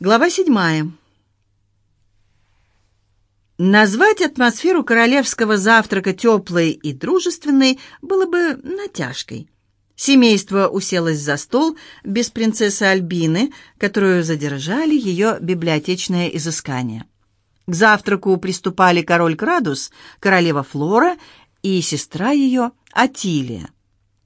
Глава седьмая. Назвать атмосферу королевского завтрака теплой и дружественной было бы натяжкой. Семейство уселось за стол без принцессы Альбины, которую задержали ее библиотечное изыскание. К завтраку приступали король Крадус, королева Флора и сестра ее Атилия.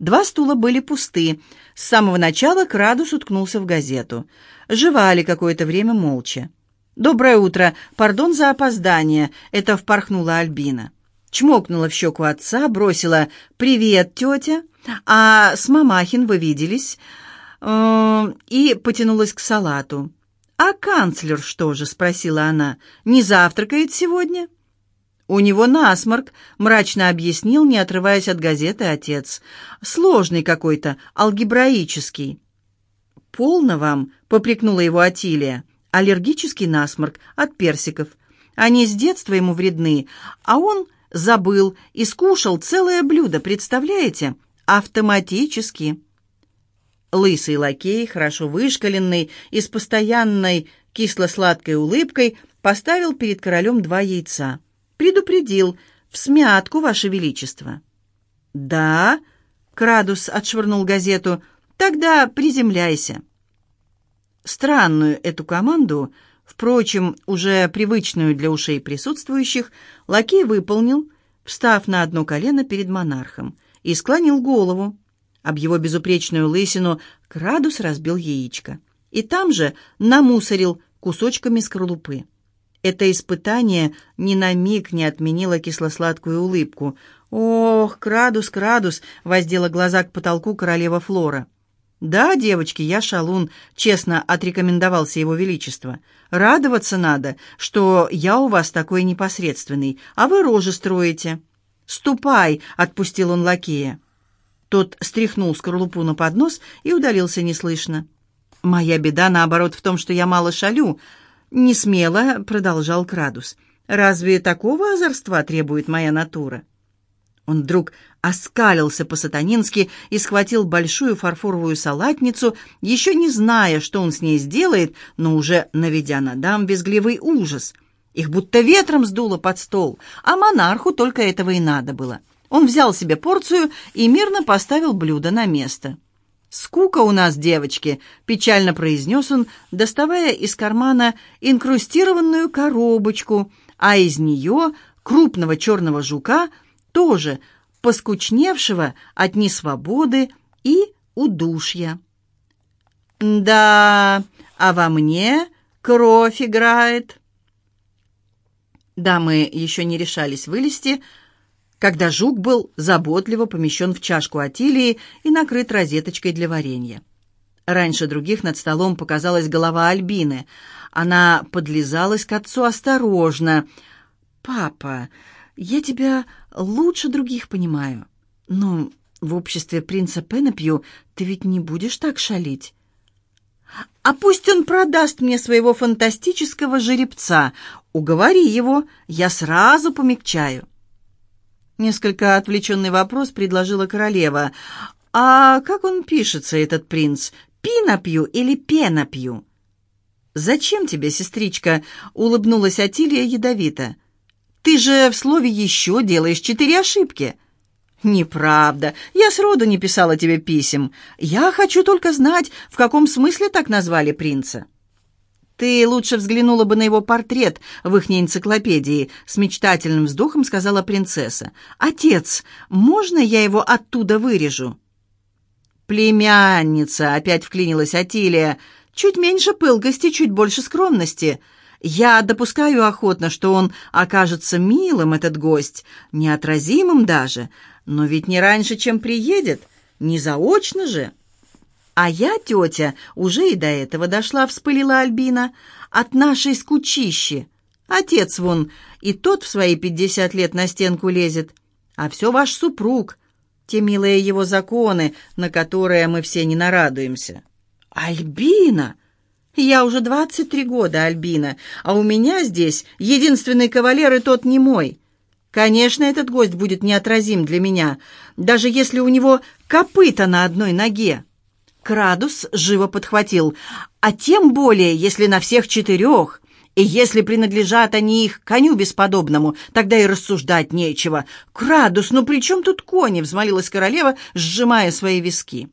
Два стула были пусты. С самого начала Крадус уткнулся в газету. Жевали какое-то время молча. «Доброе утро! Пардон за опоздание!» — это впорхнула Альбина. Чмокнула в щеку отца, бросила «Привет, тетя!» «А с Мамахин вы виделись?» э, и потянулась к салату. «А канцлер что же?» — спросила она. «Не завтракает сегодня?» «У него насморк», — мрачно объяснил, не отрываясь от газеты отец. «Сложный какой-то, алгебраический». «Полно вам», — попрекнула его Атилия. «Аллергический насморк от персиков. Они с детства ему вредны, а он забыл и скушал целое блюдо, представляете? Автоматически». Лысый лакей, хорошо вышкаленный и с постоянной кисло-сладкой улыбкой, поставил перед королем два яйца — предупредил. В смятку, Ваше Величество». «Да?» — Крадус отшвырнул газету. «Тогда приземляйся». Странную эту команду, впрочем, уже привычную для ушей присутствующих, лакей выполнил, встав на одно колено перед монархом, и склонил голову. Об его безупречную лысину Крадус разбил яичко. И там же намусорил кусочками скорлупы. Это испытание ни на миг не отменило кисло-сладкую улыбку. «Ох, Крадус, Крадус!» — воздела глаза к потолку королева Флора. «Да, девочки, я шалун», — честно отрекомендовался его величество. «Радоваться надо, что я у вас такой непосредственный, а вы рожи строите». «Ступай!» — отпустил он лакея. Тот стряхнул скорлупу на поднос и удалился неслышно. «Моя беда, наоборот, в том, что я мало шалю», не смело продолжал Крадус. «Разве такого озорства требует моя натура?» Он вдруг оскалился по-сатанински и схватил большую фарфоровую салатницу, еще не зная, что он с ней сделает, но уже наведя на дам визгливый ужас. Их будто ветром сдуло под стол, а монарху только этого и надо было. Он взял себе порцию и мирно поставил блюдо на место. «Скука у нас, девочки», — печально произнес он, доставая из кармана инкрустированную коробочку, а из нее крупного черного жука, тоже поскучневшего от несвободы и удушья. «Да, а во мне кровь играет». Дамы еще не решались вылезти, — когда жук был заботливо помещен в чашку Атилии и накрыт розеточкой для варенья. Раньше других над столом показалась голова Альбины. Она подлизалась к отцу осторожно. «Папа, я тебя лучше других понимаю. Но в обществе принца Пенопью ты ведь не будешь так шалить». «А пусть он продаст мне своего фантастического жеребца. Уговори его, я сразу помягчаю». Несколько отвлеченный вопрос предложила королева. «А как он пишется, этот принц? Пинопью или пенопью?» «Зачем тебе, сестричка?» — улыбнулась Атилия ядовито. «Ты же в слове «еще» делаешь четыре ошибки». «Неправда. Я сроду не писала тебе писем. Я хочу только знать, в каком смысле так назвали принца». «Ты лучше взглянула бы на его портрет в ихней энциклопедии», — с мечтательным вздохом сказала принцесса. «Отец, можно я его оттуда вырежу?» «Племянница», — опять вклинилась Атилия, — «чуть меньше пылкости, чуть больше скромности. Я допускаю охотно, что он окажется милым, этот гость, неотразимым даже, но ведь не раньше, чем приедет, не заочно же». «А я, тетя, уже и до этого дошла», — вспылила Альбина, — «от нашей скучищи. Отец вон, и тот в свои пятьдесят лет на стенку лезет. А все ваш супруг, те милые его законы, на которые мы все не нарадуемся». «Альбина!» «Я уже двадцать три года, Альбина, а у меня здесь единственный кавалер, и тот не мой. Конечно, этот гость будет неотразим для меня, даже если у него копыта на одной ноге». Крадус живо подхватил. «А тем более, если на всех четырех. И если принадлежат они их коню бесподобному, тогда и рассуждать нечего. Крадус, ну при чем тут кони?» — взмолилась королева, сжимая свои виски.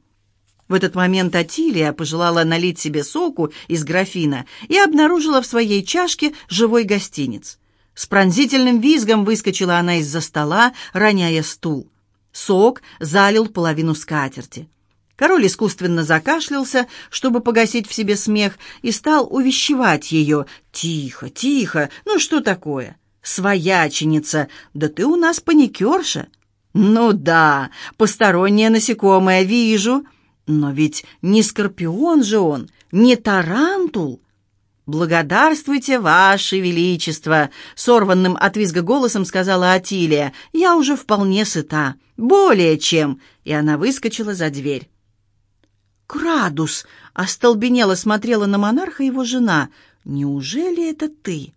В этот момент Атилия пожелала налить себе соку из графина и обнаружила в своей чашке живой гостиниц. С пронзительным визгом выскочила она из-за стола, роняя стул. Сок залил половину скатерти. Король искусственно закашлялся, чтобы погасить в себе смех, и стал увещевать ее. «Тихо, тихо, ну что такое? Свояченица, да ты у нас паникерша». «Ну да, постороннее насекомое вижу, но ведь не скорпион же он, не тарантул». «Благодарствуйте, Ваше Величество!» — сорванным от визга голосом сказала Атилия. «Я уже вполне сыта. Более чем!» И она выскочила за дверь. «Крадус!» — остолбенело смотрела на монарха его жена. «Неужели это ты?»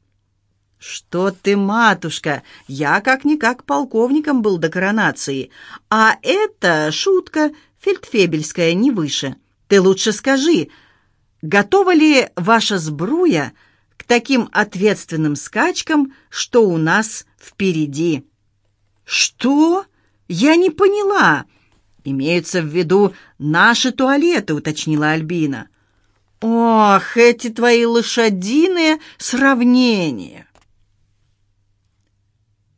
«Что ты, матушка? Я как-никак полковником был до коронации. А это шутка фельдфебельская, не выше. Ты лучше скажи, готова ли ваша сбруя к таким ответственным скачкам, что у нас впереди?» «Что? Я не поняла!» «Имеются в виду наши туалеты», — уточнила Альбина. «Ох, эти твои лошадиные сравнения!»